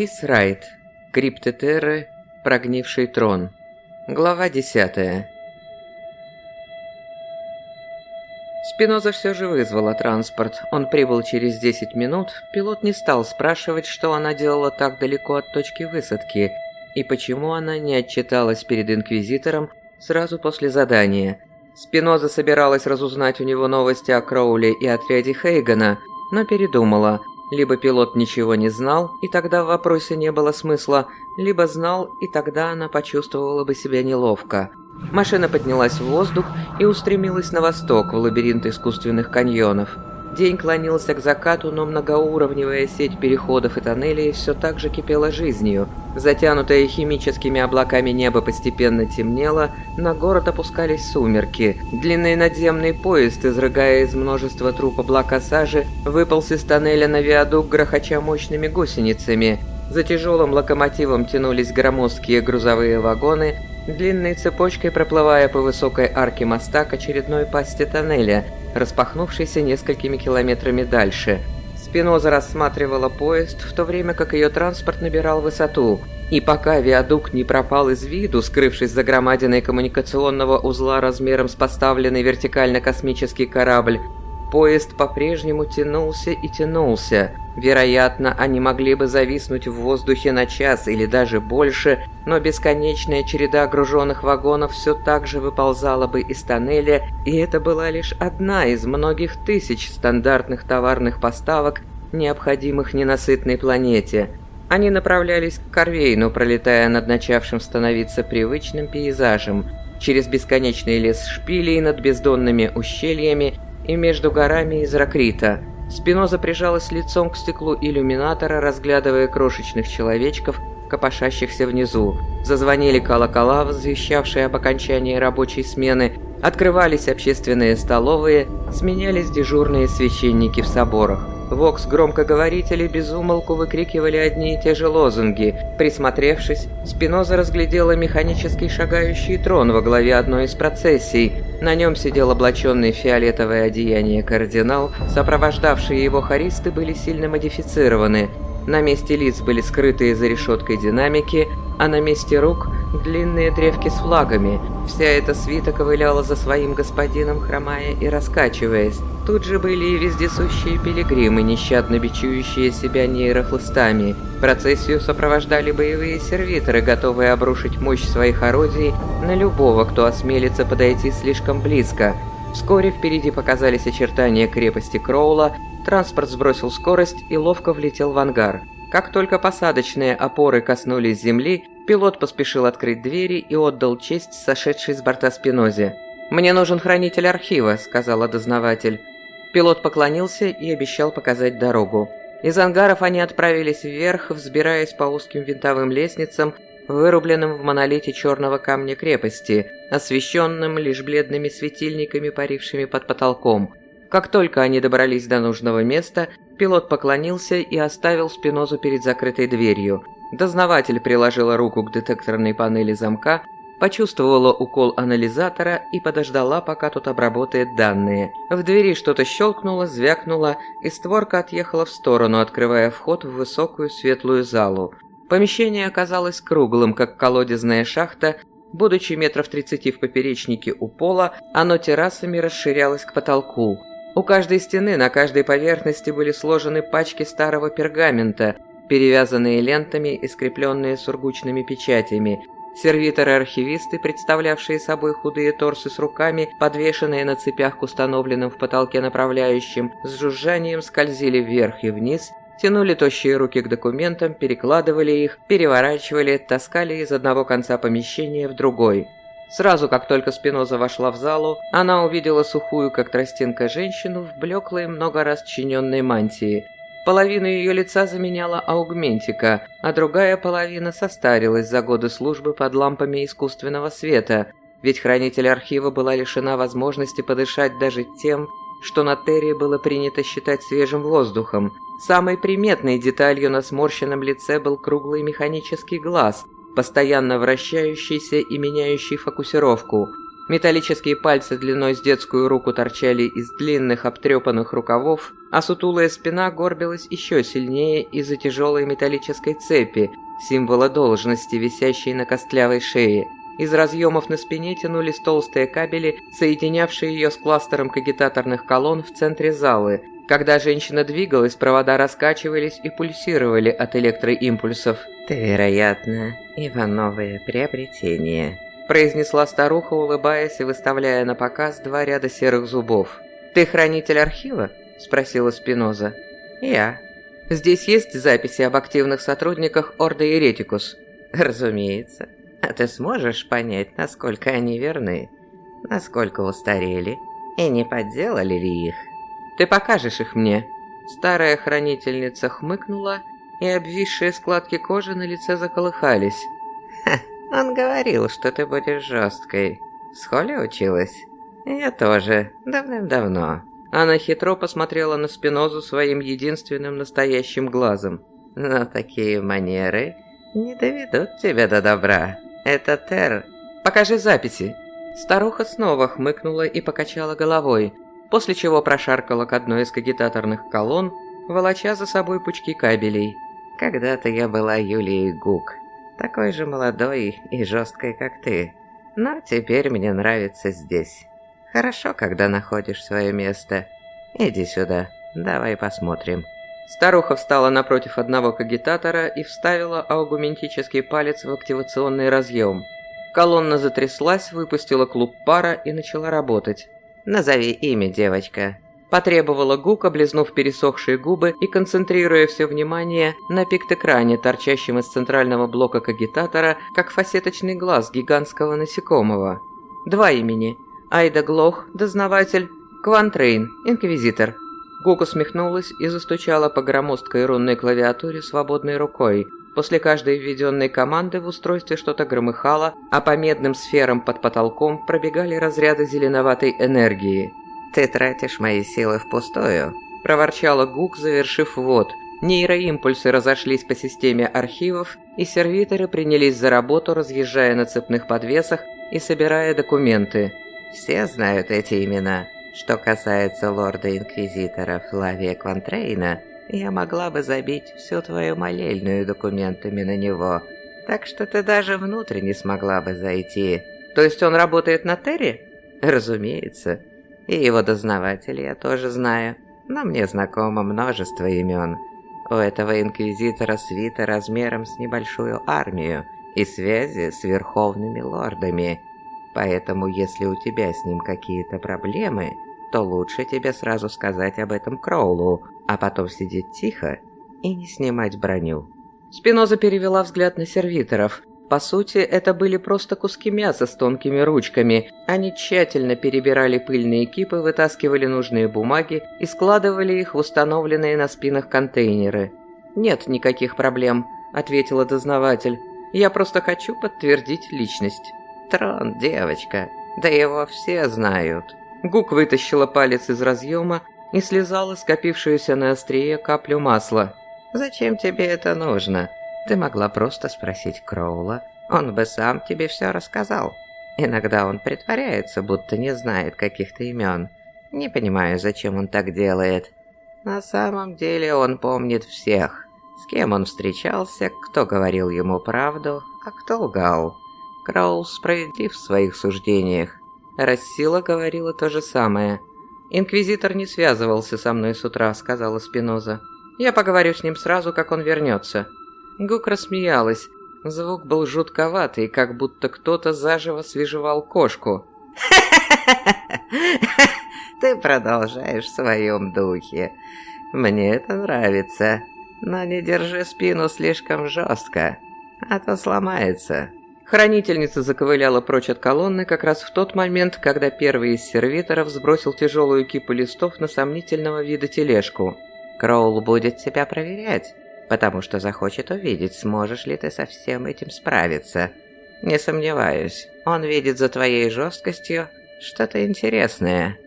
Лис Райт. Криптетеры. Прогнивший трон. Глава 10. Спиноза все же вызвала транспорт. Он прибыл через 10 минут. Пилот не стал спрашивать, что она делала так далеко от точки высадки и почему она не отчиталась перед Инквизитором сразу после задания. Спиноза собиралась разузнать у него новости о Кроуле и отряде Хейгана, но передумала. Либо пилот ничего не знал, и тогда в вопросе не было смысла, либо знал, и тогда она почувствовала бы себя неловко. Машина поднялась в воздух и устремилась на восток, в лабиринт искусственных каньонов. День клонился к закату, но многоуровневая сеть переходов и тоннелей все так же кипела жизнью. Затянутое химическими облаками небо постепенно темнело, на город опускались сумерки. Длинный надземный поезд, изрыгая из множества труб облака сажи, выполз из тоннеля на виадук, грохоча мощными гусеницами. За тяжелым локомотивом тянулись громоздкие грузовые вагоны, длинной цепочкой проплывая по высокой арке моста к очередной пасти тоннеля, распахнувшейся несколькими километрами дальше. Спиноза рассматривала поезд, в то время как ее транспорт набирал высоту, и пока виадук не пропал из виду, скрывшись за громадиной коммуникационного узла размером с поставленный вертикально-космический корабль, Поезд по-прежнему тянулся и тянулся. Вероятно, они могли бы зависнуть в воздухе на час или даже больше, но бесконечная череда груженных вагонов все так же выползала бы из тоннеля, и это была лишь одна из многих тысяч стандартных товарных поставок, необходимых ненасытной планете. Они направлялись к Корвейну, пролетая над начавшим становиться привычным пейзажем, через бесконечный лес шпилей над бездонными ущельями и между горами из ракрита. Спиноза прижалась лицом к стеклу иллюминатора, разглядывая крошечных человечков, копошащихся внизу. Зазвонили колокола, возвещавшие об окончании рабочей смены, открывались общественные столовые, сменялись дежурные священники в соборах. Вокс-громкоговорители безумолку выкрикивали одни и те же лозунги. Присмотревшись, Спиноза разглядела механический шагающий трон во главе одной из процессий. На нем сидел облаченный фиолетовое одеяние кардинал, сопровождавшие его хористы были сильно модифицированы. На месте лиц были скрытые за решеткой динамики, а на месте рук – длинные древки с флагами. Вся эта свита ковыляла за своим господином, хромая и раскачиваясь. Тут же были и вездесущие пилигримы, нещадно бичующие себя нейрохлыстами. Процессию сопровождали боевые сервиторы, готовые обрушить мощь своих орудий на любого, кто осмелится подойти слишком близко. Вскоре впереди показались очертания крепости Кроула, транспорт сбросил скорость и ловко влетел в ангар. Как только посадочные опоры коснулись земли, пилот поспешил открыть двери и отдал честь сошедшей с борта Спинозе. «Мне нужен хранитель архива», — сказала дознаватель. Пилот поклонился и обещал показать дорогу. Из ангаров они отправились вверх, взбираясь по узким винтовым лестницам, вырубленным в монолите черного камня крепости, освещенным лишь бледными светильниками, парившими под потолком. Как только они добрались до нужного места, пилот поклонился и оставил Спинозу перед закрытой дверью. Дознаватель приложила руку к детекторной панели замка, почувствовала укол анализатора и подождала, пока тот обработает данные. В двери что-то щелкнуло, звякнуло, и створка отъехала в сторону, открывая вход в высокую светлую залу. Помещение оказалось круглым, как колодезная шахта, будучи метров 30 в поперечнике у пола, оно террасами расширялось к потолку. У каждой стены на каждой поверхности были сложены пачки старого пергамента, перевязанные лентами и скрепленные сургучными печатями. Сервиторы-архивисты, представлявшие собой худые торсы с руками, подвешенные на цепях к установленным в потолке направляющим, с жужжанием скользили вверх и вниз, тянули тощие руки к документам, перекладывали их, переворачивали, таскали из одного конца помещения в другой. Сразу, как только Спиноза вошла в залу, она увидела сухую, как тростинка, женщину в блеклой, много раз чиненной мантии. Половину ее лица заменяла аугментика, а другая половина состарилась за годы службы под лампами искусственного света, ведь хранитель архива была лишена возможности подышать даже тем, что на Терри было принято считать свежим воздухом. Самой приметной деталью на сморщенном лице был круглый механический глаз – постоянно вращающийся и меняющий фокусировку. Металлические пальцы длиной с детскую руку торчали из длинных обтрепанных рукавов, а сутулая спина горбилась еще сильнее из-за тяжелой металлической цепи, символа должности, висящей на костлявой шее. Из разъемов на спине тянулись толстые кабели, соединявшие ее с кластером кагитаторных колонн в центре залы. Когда женщина двигалась, провода раскачивались и пульсировали от электроимпульсов. «Ты, вероятно, Ивановое приобретение», произнесла старуха, улыбаясь и выставляя на показ два ряда серых зубов. «Ты хранитель архива?» – спросила Спиноза. «Я». «Здесь есть записи об активных сотрудниках Орда Еретикус?» «Разумеется. А ты сможешь понять, насколько они верны, насколько устарели, и не подделали ли их?» «Ты покажешь их мне?» Старая хранительница хмыкнула, и обвисшие складки кожи на лице заколыхались. «Ха, он говорил, что ты будешь жесткой. В школе училась? Я тоже. Давным-давно. Она хитро посмотрела на Спинозу своим единственным настоящим глазом. Но такие манеры не доведут тебя до добра. Это Тер. Покажи записи. Старуха снова хмыкнула и покачала головой, после чего прошаркала к одной из кагитаторных колонн, волоча за собой пучки кабелей. Когда-то я была Юлией Гук такой же молодой и жесткой, как ты. Но теперь мне нравится здесь. Хорошо, когда находишь свое место. Иди сюда, давай посмотрим». Старуха встала напротив одного кагитатора и вставила аугументический палец в активационный разъем. Колонна затряслась, выпустила клуб пара и начала работать. «Назови имя, девочка», Потребовала Гук, облизнув пересохшие губы и концентрируя все внимание на пикт-экране, торчащем из центрального блока кагитатора, как фасеточный глаз гигантского насекомого. Два имени. Айда Глох, дознаватель, Квантрейн, инквизитор. Гук усмехнулась и застучала по громоздкой рунной клавиатуре свободной рукой. После каждой введенной команды в устройстве что-то громыхало, а по медным сферам под потолком пробегали разряды зеленоватой энергии. «Ты тратишь мои силы впустую», – проворчала Гук, завершив ввод. Нейроимпульсы разошлись по системе архивов, и сервиторы принялись за работу, разъезжая на цепных подвесах и собирая документы. «Все знают эти имена. Что касается лорда-инквизитора Флавия Квантрейна, я могла бы забить всю твою молельную документами на него, так что ты даже внутрь не смогла бы зайти». «То есть он работает на Терри?» «Разумеется. И его дознавателя я тоже знаю, но мне знакомо множество имен. У этого инквизитора свита размером с небольшую армию и связи с верховными лордами. Поэтому, если у тебя с ним какие-то проблемы, то лучше тебе сразу сказать об этом Кроулу, а потом сидеть тихо и не снимать броню». Спиноза перевела взгляд на сервиторов. По сути, это были просто куски мяса с тонкими ручками. Они тщательно перебирали пыльные кипы, вытаскивали нужные бумаги и складывали их в установленные на спинах контейнеры. «Нет никаких проблем», — ответила дознаватель. «Я просто хочу подтвердить личность». «Трон, девочка, да его все знают». Гук вытащила палец из разъема и слезала скопившуюся на острие каплю масла. «Зачем тебе это нужно?» Ты могла просто спросить Кроула, он бы сам тебе все рассказал. Иногда он притворяется, будто не знает каких-то имен. Не понимаю, зачем он так делает. На самом деле он помнит всех. С кем он встречался, кто говорил ему правду, а кто лгал. Кроул справедлив в своих суждениях. Рассила говорила то же самое. «Инквизитор не связывался со мной с утра», — сказала Спиноза. «Я поговорю с ним сразу, как он вернется». Гук рассмеялась. Звук был жутковатый, как будто кто-то заживо свежевал кошку. Ты продолжаешь в своем духе. Мне это нравится. Но не держи спину слишком жестко, а то сломается. Хранительница заковыляла прочь от колонны как раз в тот момент, когда первый из сервиторов сбросил тяжелую кипу листов на сомнительного вида тележку. «Кроул будет тебя проверять потому что захочет увидеть, сможешь ли ты со всем этим справиться. Не сомневаюсь, он видит за твоей жесткостью что-то интересное.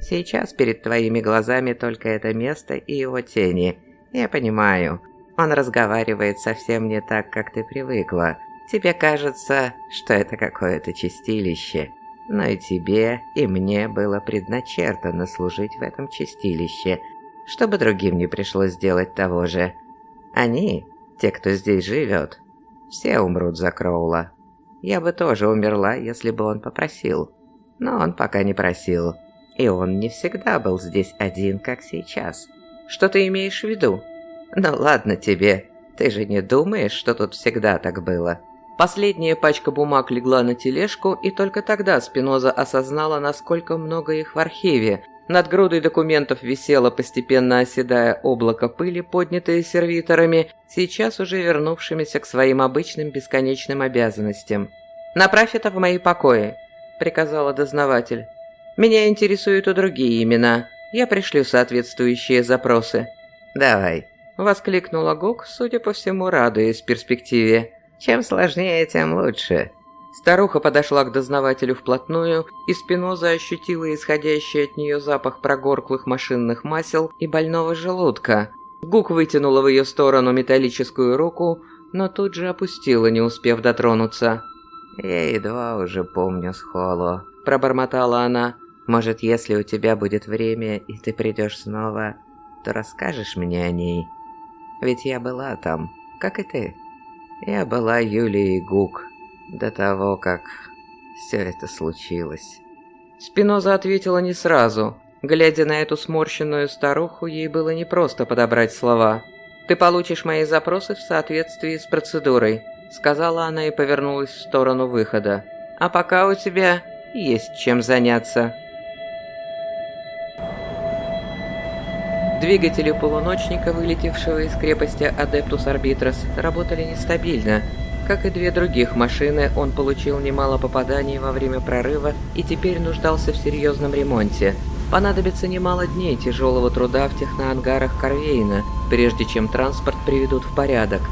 Сейчас перед твоими глазами только это место и его тени. Я понимаю, он разговаривает совсем не так, как ты привыкла. Тебе кажется, что это какое-то чистилище. Но и тебе, и мне было предначертано служить в этом чистилище, чтобы другим не пришлось делать того же. Они, те, кто здесь живет, все умрут за Кроула. Я бы тоже умерла, если бы он попросил. Но он пока не просил. И он не всегда был здесь один, как сейчас. Что ты имеешь в виду? Ну ладно тебе, ты же не думаешь, что тут всегда так было? Последняя пачка бумаг легла на тележку, и только тогда Спиноза осознала, насколько много их в архиве. Над грудой документов висело, постепенно оседая облако пыли, поднятое сервиторами, сейчас уже вернувшимися к своим обычным бесконечным обязанностям. «Направь это в мои покои», — приказала дознаватель. «Меня интересуют и другие имена. Я пришлю соответствующие запросы». «Давай», — воскликнула Гук, судя по всему, радуясь перспективе. Чем сложнее, тем лучше. Старуха подошла к дознавателю вплотную, и Спиноза ощутила исходящий от нее запах прогорклых машинных масел и больного желудка. Гук вытянула в ее сторону металлическую руку, но тут же опустила, не успев дотронуться. «Я едва уже помню Схолу», – пробормотала она. «Может, если у тебя будет время, и ты придешь снова, то расскажешь мне о ней? Ведь я была там, как и ты». Я была Юлией Гук до того, как все это случилось. Спиноза ответила не сразу. Глядя на эту сморщенную старуху, ей было непросто подобрать слова. «Ты получишь мои запросы в соответствии с процедурой», — сказала она и повернулась в сторону выхода. «А пока у тебя есть чем заняться». Двигатели полуночника, вылетевшего из крепости Адептус Арбитрос, работали нестабильно. Как и две других машины, он получил немало попаданий во время прорыва и теперь нуждался в серьезном ремонте. Понадобится немало дней тяжелого труда в техноангарах Корвейна, прежде чем транспорт приведут в порядок.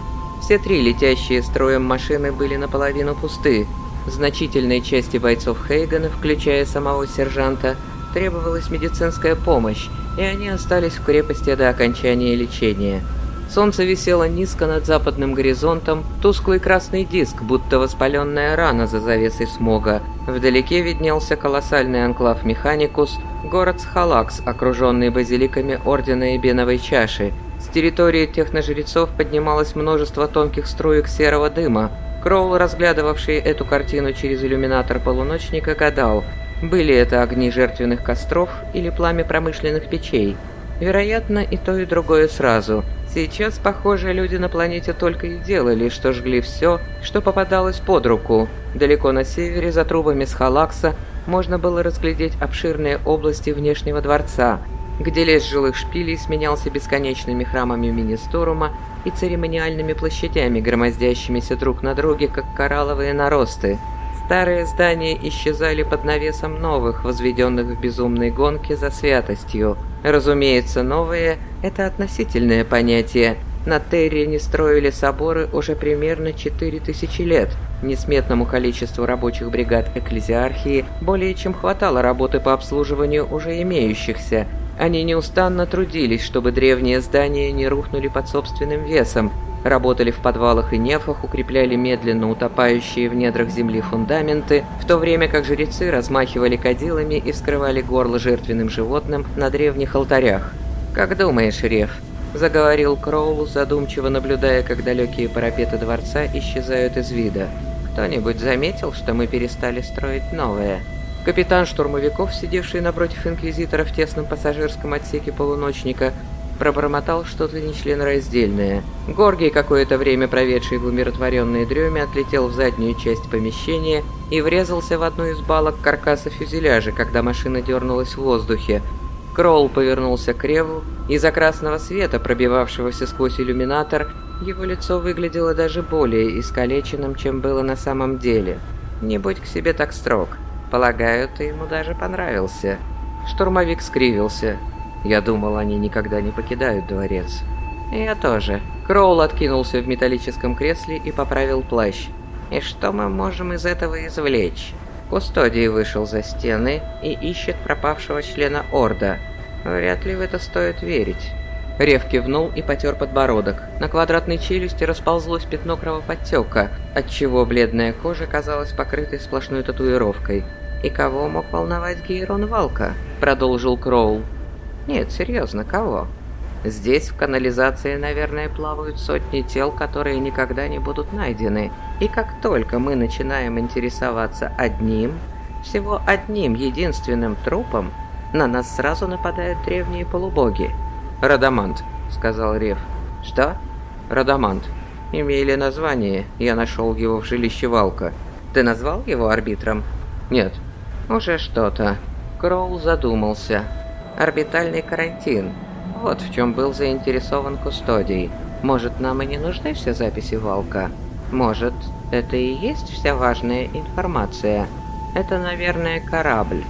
Все три летящие строем машины были наполовину пусты. Значительной части бойцов Хейгана, включая самого сержанта, требовалась медицинская помощь, и они остались в крепости до окончания лечения. Солнце висело низко над западным горизонтом, тусклый красный диск, будто воспаленная рана за завесой смога. Вдалеке виднелся колоссальный анклав Механикус, город Схалакс, окруженный базиликами Ордена Эбеновой Чаши. С территории техножрецов поднималось множество тонких струек серого дыма. Кроул, разглядывавший эту картину через иллюминатор полуночника, гадал – были это огни жертвенных костров или пламя промышленных печей. Вероятно, и то, и другое сразу. Сейчас, похоже, люди на планете только и делали, что жгли все, что попадалось под руку. Далеко на севере, за трубами с Халакса, можно было разглядеть обширные области внешнего дворца, где лес жилых шпилей сменялся бесконечными храмами Министорума и церемониальными площадями, громоздящимися друг на друге, как коралловые наросты. Старые здания исчезали под навесом новых, возведенных в безумной гонке за святостью. Разумеется, новые – это относительное понятие. На Терре не строили соборы уже примерно 4000 лет. Несметному количеству рабочих бригад экклезиархии более чем хватало работы по обслуживанию уже имеющихся. Они неустанно трудились, чтобы древние здания не рухнули под собственным весом, Работали в подвалах и нефах, укрепляли медленно утопающие в недрах земли фундаменты, в то время как жрецы размахивали кадилами и вскрывали горло жертвенным животным на древних алтарях. «Как думаешь, Рев?» – заговорил Кроул, задумчиво наблюдая, как далекие парапеты дворца исчезают из вида. «Кто-нибудь заметил, что мы перестали строить новое?» Капитан штурмовиков, сидевший напротив инквизитора в тесном пассажирском отсеке полуночника, пробормотал что-то нечленораздельное. Горгий, какое-то время проведший в умиротворенной дреме, отлетел в заднюю часть помещения и врезался в одну из балок каркаса фюзеляжа, когда машина дернулась в воздухе. Кролл повернулся к Реву, из-за красного света, пробивавшегося сквозь иллюминатор, его лицо выглядело даже более искалеченным, чем было на самом деле. «Не будь к себе так строг. Полагаю, ты ему даже понравился». Штурмовик скривился. Я думал, они никогда не покидают дворец. Я тоже. Кроул откинулся в металлическом кресле и поправил плащ. И что мы можем из этого извлечь? Кустодий вышел за стены и ищет пропавшего члена Орда. Вряд ли в это стоит верить. Рев кивнул и потер подбородок. На квадратной челюсти расползлось пятно кровоподтека, отчего бледная кожа казалась покрытой сплошной татуировкой. «И кого мог волновать Гейрон Валка?» — продолжил Кроул. «Нет, серьезно, кого? Здесь в канализации, наверное, плавают сотни тел, которые никогда не будут найдены. И как только мы начинаем интересоваться одним, всего одним единственным трупом, на нас сразу нападают древние полубоги». «Радамант», — сказал Рев. «Что?» «Радамант. Имели название, я нашел его в жилище Валка». «Ты назвал его арбитром?» «Нет». «Уже что-то». Кроул задумался. «Орбитальный карантин. Вот в чем был заинтересован Кустодий. Может, нам и не нужны все записи Валка? Может, это и есть вся важная информация? Это, наверное, корабль».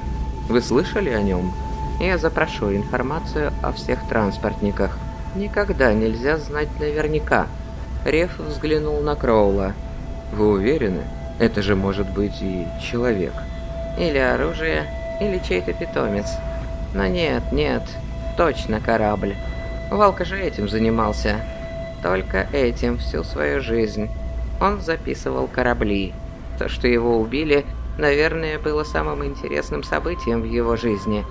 «Вы слышали о нем?» «Я запрошу информацию о всех транспортниках. Никогда нельзя знать наверняка». Реф взглянул на Кроула. «Вы уверены?» Это же может быть и человек. Или оружие, или чей-то питомец. Но нет, нет, точно корабль. Валка же этим занимался. Только этим всю свою жизнь. Он записывал корабли. То, что его убили, наверное, было самым интересным событием в его жизни.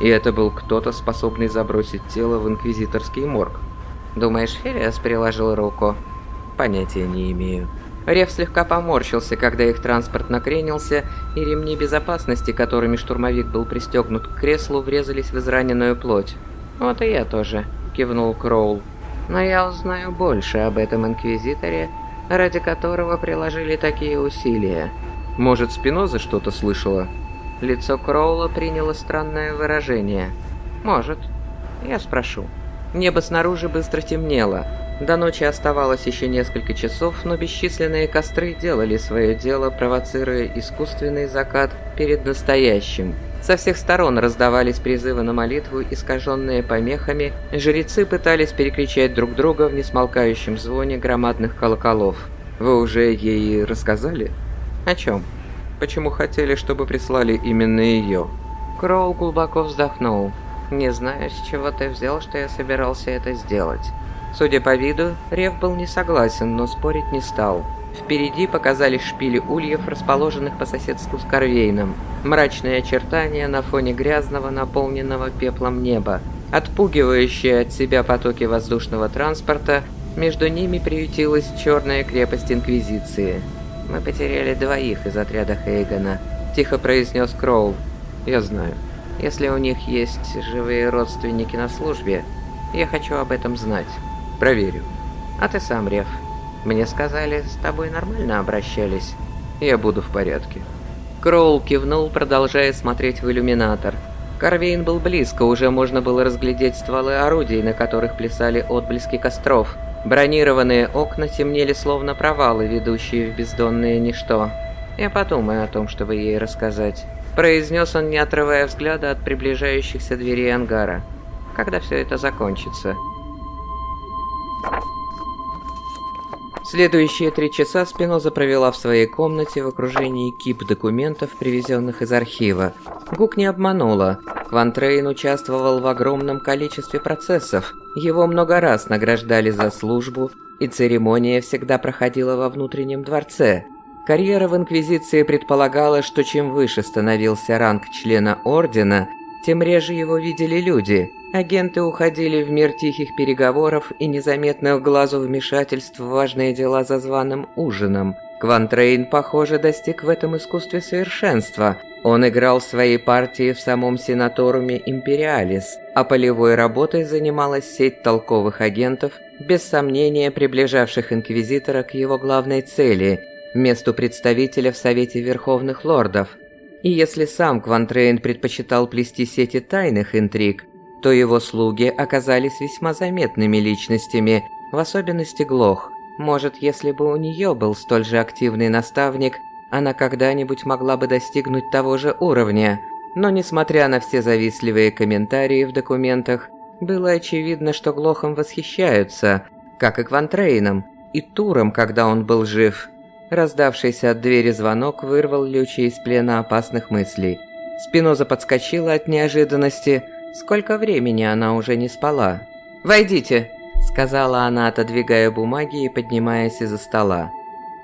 И это был кто-то, способный забросить тело в инквизиторский морг. Думаешь, Фелиас приложил руку? Понятия не имею. Рев слегка поморщился, когда их транспорт накренился, и ремни безопасности, которыми штурмовик был пристегнут к креслу, врезались в израненную плоть. «Вот и я тоже», — кивнул Кроул. «Но я узнаю больше об этом Инквизиторе, ради которого приложили такие усилия». «Может, Спиноза что-то слышала?» Лицо Кроула приняло странное выражение. «Может. Я спрошу». Небо снаружи быстро темнело. До ночи оставалось еще несколько часов, но бесчисленные костры делали свое дело, провоцируя искусственный закат перед настоящим. Со всех сторон раздавались призывы на молитву, искаженные помехами, жрецы пытались перекричать друг друга в несмолкающем звоне громадных колоколов. «Вы уже ей рассказали?» «О чем?» «Почему хотели, чтобы прислали именно ее?» Кроу глубоко вздохнул. «Не знаю, с чего ты взял, что я собирался это сделать». Судя по виду, Рев был не согласен, но спорить не стал. Впереди показались шпили ульев, расположенных по соседству с Корвейном. Мрачные очертания на фоне грязного, наполненного пеплом неба. Отпугивающие от себя потоки воздушного транспорта, между ними приютилась черная крепость Инквизиции. «Мы потеряли двоих из отряда Хейгана», — тихо произнес Кроул. «Я знаю. Если у них есть живые родственники на службе, я хочу об этом знать». Проверю. А ты сам, Рев. Мне сказали, с тобой нормально обращались. Я буду в порядке. Кроул кивнул, продолжая смотреть в иллюминатор. Карвейн был близко, уже можно было разглядеть стволы орудий, на которых плясали отблески костров. Бронированные окна темнели словно провалы, ведущие в бездонное ничто. «Я подумаю о том, чтобы ей рассказать», — произнес он, не отрывая взгляда от приближающихся дверей ангара. «Когда все это закончится?» Следующие три часа Спиноза провела в своей комнате в окружении кип документов, привезенных из архива. Гук не обманула. Квантрейн участвовал в огромном количестве процессов. Его много раз награждали за службу, и церемония всегда проходила во внутреннем дворце. Карьера в Инквизиции предполагала, что чем выше становился ранг члена Ордена, тем реже его видели люди – Агенты уходили в мир тихих переговоров и незаметных глазу вмешательств в важные дела за званым ужином. Квантрейн, похоже, достиг в этом искусстве совершенства. Он играл в своей партии в самом сенаторуме Империалис, а полевой работой занималась сеть толковых агентов, без сомнения приближавших Инквизитора к его главной цели – месту представителя в Совете Верховных Лордов. И если сам Квантрейн предпочитал плести сети тайных интриг, то его слуги оказались весьма заметными личностями, в особенности Глох. Может, если бы у нее был столь же активный наставник, она когда-нибудь могла бы достигнуть того же уровня. Но несмотря на все завистливые комментарии в документах, было очевидно, что Глохом восхищаются, как и Квантрейном, и Туром, когда он был жив. Раздавшийся от двери звонок вырвал Лючи из плена опасных мыслей. Спиноза подскочила от неожиданности – Сколько времени она уже не спала? «Войдите!» – сказала она, отодвигая бумаги и поднимаясь из-за стола.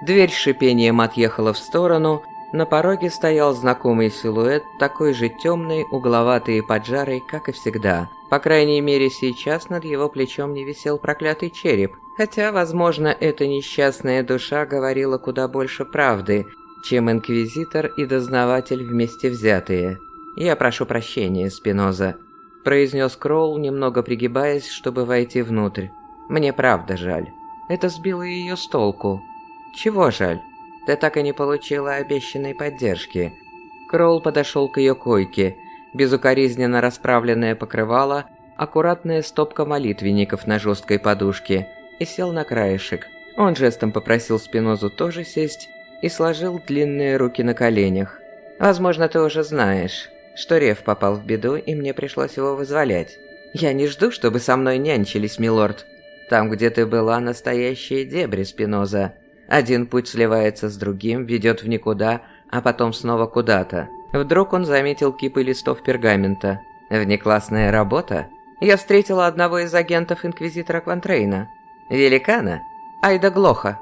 Дверь с шипением отъехала в сторону, На пороге стоял знакомый силуэт, такой же темный, угловатый и поджарый, как и всегда. По крайней мере, сейчас над его плечом не висел проклятый череп, хотя, возможно, эта несчастная душа говорила куда больше правды, чем инквизитор и дознаватель вместе взятые. «Я прошу прощения, Спиноза», – произнес Кроул, немного пригибаясь, чтобы войти внутрь. «Мне правда жаль. Это сбило ее с толку». «Чего жаль?» Ты так и не получила обещанной поддержки. Кроул подошел к ее койке. Безукоризненно расправленное покрывало, аккуратная стопка молитвенников на жесткой подушке и сел на краешек. Он жестом попросил Спинозу тоже сесть и сложил длинные руки на коленях. «Возможно, ты уже знаешь, что Рев попал в беду, и мне пришлось его вызволять. Я не жду, чтобы со мной нянчились, милорд. Там, где ты была, настоящие дебри, Спиноза. Один путь сливается с другим, ведет в никуда, а потом снова куда-то. Вдруг он заметил кипы листов пергамента. Внеклассная работа? Я встретила одного из агентов Инквизитора Квантрейна. Великана? Айда Глоха.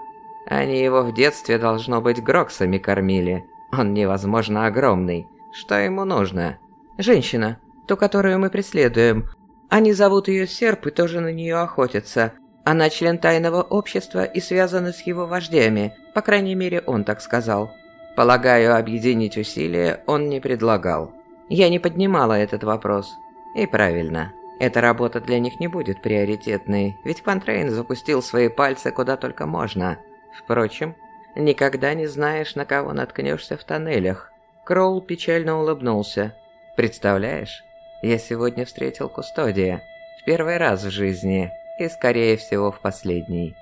Они его в детстве, должно быть, гроксами кормили. Он невозможно огромный. Что ему нужно? Женщина, ту, которую мы преследуем. Они зовут ее Серп и тоже на нее охотятся. Она член тайного общества и связана с его вождями, по крайней мере, он так сказал. Полагаю, объединить усилия он не предлагал. Я не поднимала этот вопрос. И правильно. Эта работа для них не будет приоритетной, ведь Квантрейн запустил свои пальцы куда только можно. Впрочем, никогда не знаешь, на кого наткнешься в тоннелях. Кроул печально улыбнулся. «Представляешь, я сегодня встретил Кустодия. В первый раз в жизни и, скорее всего, в последний.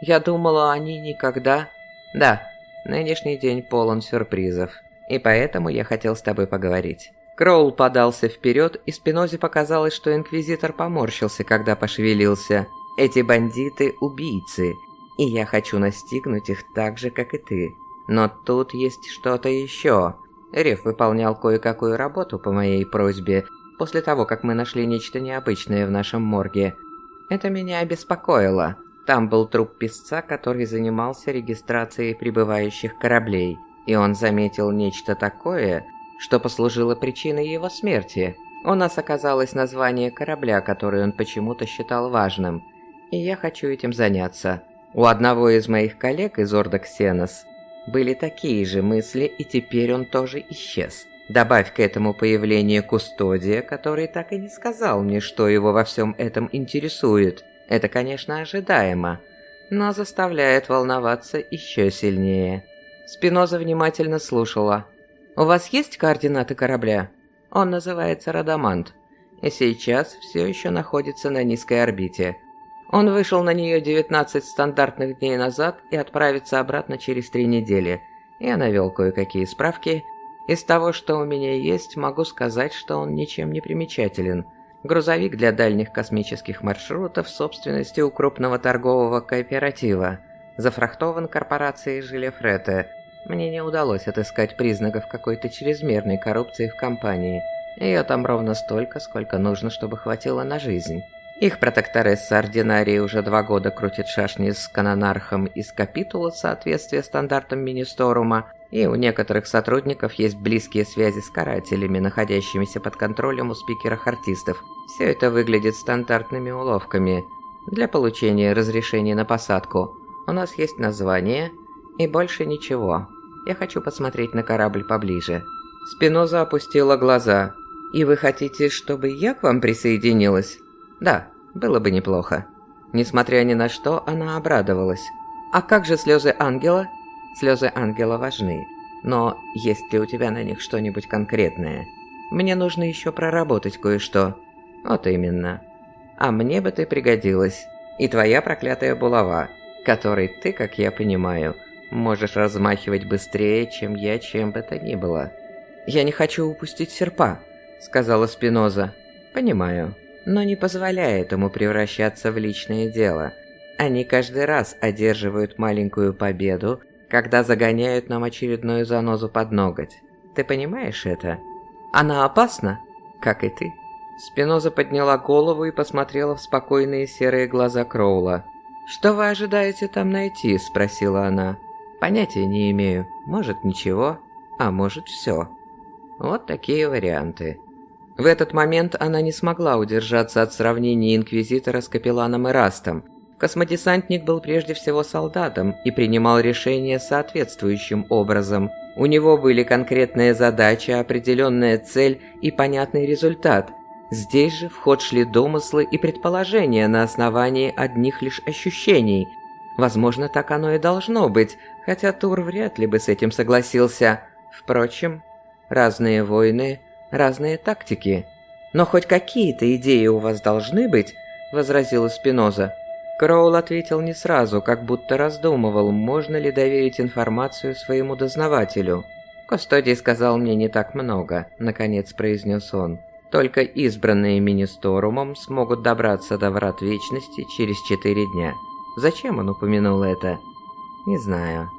Я думала, они никогда... Да, нынешний день полон сюрпризов, и поэтому я хотел с тобой поговорить. Кроул подался вперед, и Спинозе показалось, что Инквизитор поморщился, когда пошевелился. Эти бандиты – убийцы, и я хочу настигнуть их так же, как и ты. Но тут есть что-то еще. Реф выполнял кое-какую работу по моей просьбе, после того, как мы нашли нечто необычное в нашем морге – это меня обеспокоило. Там был труп песца, который занимался регистрацией прибывающих кораблей, и он заметил нечто такое, что послужило причиной его смерти. У нас оказалось название корабля, который он почему-то считал важным, и я хочу этим заняться. У одного из моих коллег из Орда Ксенос были такие же мысли, и теперь он тоже исчез. Добавь к этому появление Кустодия, который так и не сказал мне, что его во всем этом интересует. Это, конечно, ожидаемо, но заставляет волноваться еще сильнее. Спиноза внимательно слушала. «У вас есть координаты корабля?» Он называется Радамант, и сейчас все еще находится на низкой орбите. Он вышел на нее 19 стандартных дней назад и отправится обратно через три недели. Я навел кое-какие справки из того, что у меня есть, могу сказать, что он ничем не примечателен. Грузовик для дальних космических маршрутов собственности у крупного торгового кооператива. Зафрахтован корпорацией Жилефрете. Мне не удалось отыскать признаков какой-то чрезмерной коррупции в компании. Ее там ровно столько, сколько нужно, чтобы хватило на жизнь. Их протекторесса Ординарии уже два года крутит шашни с канонархом из капитула в соответствии стандартам Министорума, и у некоторых сотрудников есть близкие связи с карателями, находящимися под контролем у спикеров-артистов. Все это выглядит стандартными уловками. Для получения разрешения на посадку у нас есть название и больше ничего. Я хочу посмотреть на корабль поближе. Спиноза опустила глаза. «И вы хотите, чтобы я к вам присоединилась?» «Да, было бы неплохо». Несмотря ни на что, она обрадовалась. «А как же слезы ангела?» Слезы ангела важны, но есть ли у тебя на них что-нибудь конкретное? Мне нужно еще проработать кое-что. Вот именно. А мне бы ты пригодилась. И твоя проклятая булава, которой ты, как я понимаю, можешь размахивать быстрее, чем я чем бы то ни было. Я не хочу упустить серпа, сказала Спиноза. Понимаю, но не позволяй этому превращаться в личное дело. Они каждый раз одерживают маленькую победу, когда загоняют нам очередную занозу под ноготь. Ты понимаешь это? Она опасна, как и ты. Спиноза подняла голову и посмотрела в спокойные серые глаза Кроула. «Что вы ожидаете там найти?» – спросила она. «Понятия не имею. Может, ничего. а может все. Вот такие варианты. В этот момент она не смогла удержаться от сравнения Инквизитора с капелланом Эрастом. Космодесантник был прежде всего солдатом и принимал решения соответствующим образом. У него были конкретная задача, определенная цель и понятный результат. Здесь же в ход шли домыслы и предположения на основании одних лишь ощущений. Возможно, так оно и должно быть, хотя Тур вряд ли бы с этим согласился. Впрочем, разные войны – разные тактики. Но хоть какие-то идеи у вас должны быть, возразила Спиноза. Кроул ответил не сразу, как будто раздумывал, можно ли доверить информацию своему дознавателю. «Кустодий сказал мне не так много», — наконец произнес он. «Только избранные Министорумом смогут добраться до Врат Вечности через четыре дня. Зачем он упомянул это?» «Не знаю.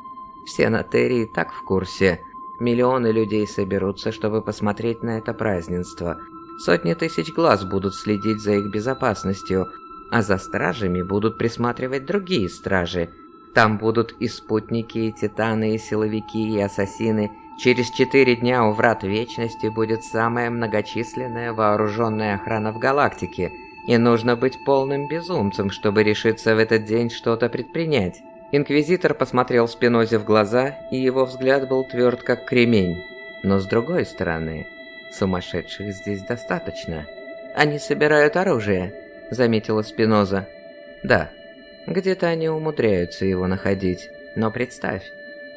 Все на Терри так в курсе. Миллионы людей соберутся, чтобы посмотреть на это празднество. Сотни тысяч глаз будут следить за их безопасностью, а за стражами будут присматривать другие стражи. Там будут и спутники, и титаны, и силовики, и ассасины. Через четыре дня у Врат Вечности будет самая многочисленная вооруженная охрана в галактике, и нужно быть полным безумцем, чтобы решиться в этот день что-то предпринять. Инквизитор посмотрел Спинозе в глаза, и его взгляд был тверд, как кремень. Но с другой стороны, сумасшедших здесь достаточно. Они собирают оружие, заметила Спиноза. Да, где-то они умудряются его находить. Но представь,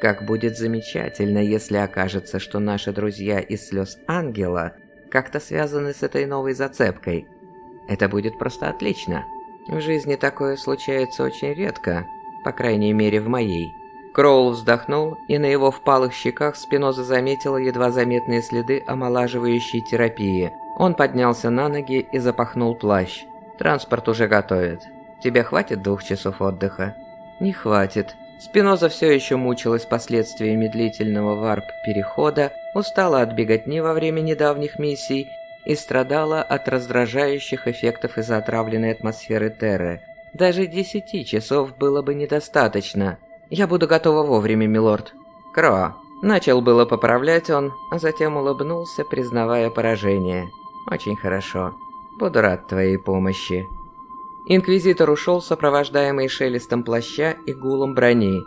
как будет замечательно, если окажется, что наши друзья из слез ангела как-то связаны с этой новой зацепкой. Это будет просто отлично. В жизни такое случается очень редко, по крайней мере в моей. Кроул вздохнул, и на его впалых щеках Спиноза заметила едва заметные следы омолаживающей терапии. Он поднялся на ноги и запахнул плащ. «Транспорт уже готовят. Тебе хватит двух часов отдыха?» «Не хватит». Спиноза все еще мучилась последствиями длительного варп-перехода, устала от беготни во время недавних миссий и страдала от раздражающих эффектов из-за отравленной атмосферы Терры. Даже десяти часов было бы недостаточно. Я буду готова вовремя, милорд. Кро. Начал было поправлять он, а затем улыбнулся, признавая поражение. Очень хорошо. Буду рад твоей помощи. Инквизитор ушел, сопровождаемый шелестом плаща и гулом брони.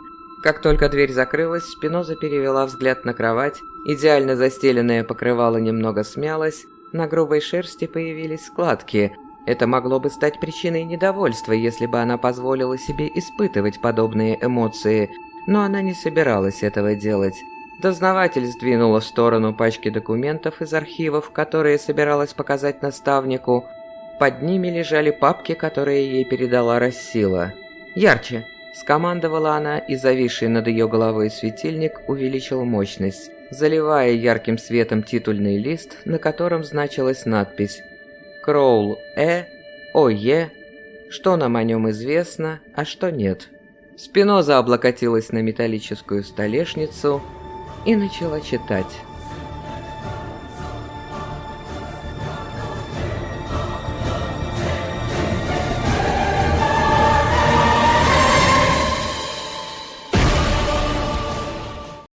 Как только дверь закрылась, Спиноза перевела взгляд на кровать, идеально застеленное покрывало немного смялось, на грубой шерсти появились складки, это могло бы стать причиной недовольства, если бы она позволила себе испытывать подобные эмоции, но она не собиралась этого делать. Дознаватель сдвинула в сторону пачки документов из архивов, которые собиралась показать наставнику. Под ними лежали папки, которые ей передала Рассила. «Ярче!» – скомандовала она, и зависший над ее головой светильник увеличил мощность, заливая ярким светом титульный лист, на котором значилась надпись Кроул Э, ОЕ, что нам о нем известно, а что нет. Спиноза облокотилась на металлическую столешницу и начала читать.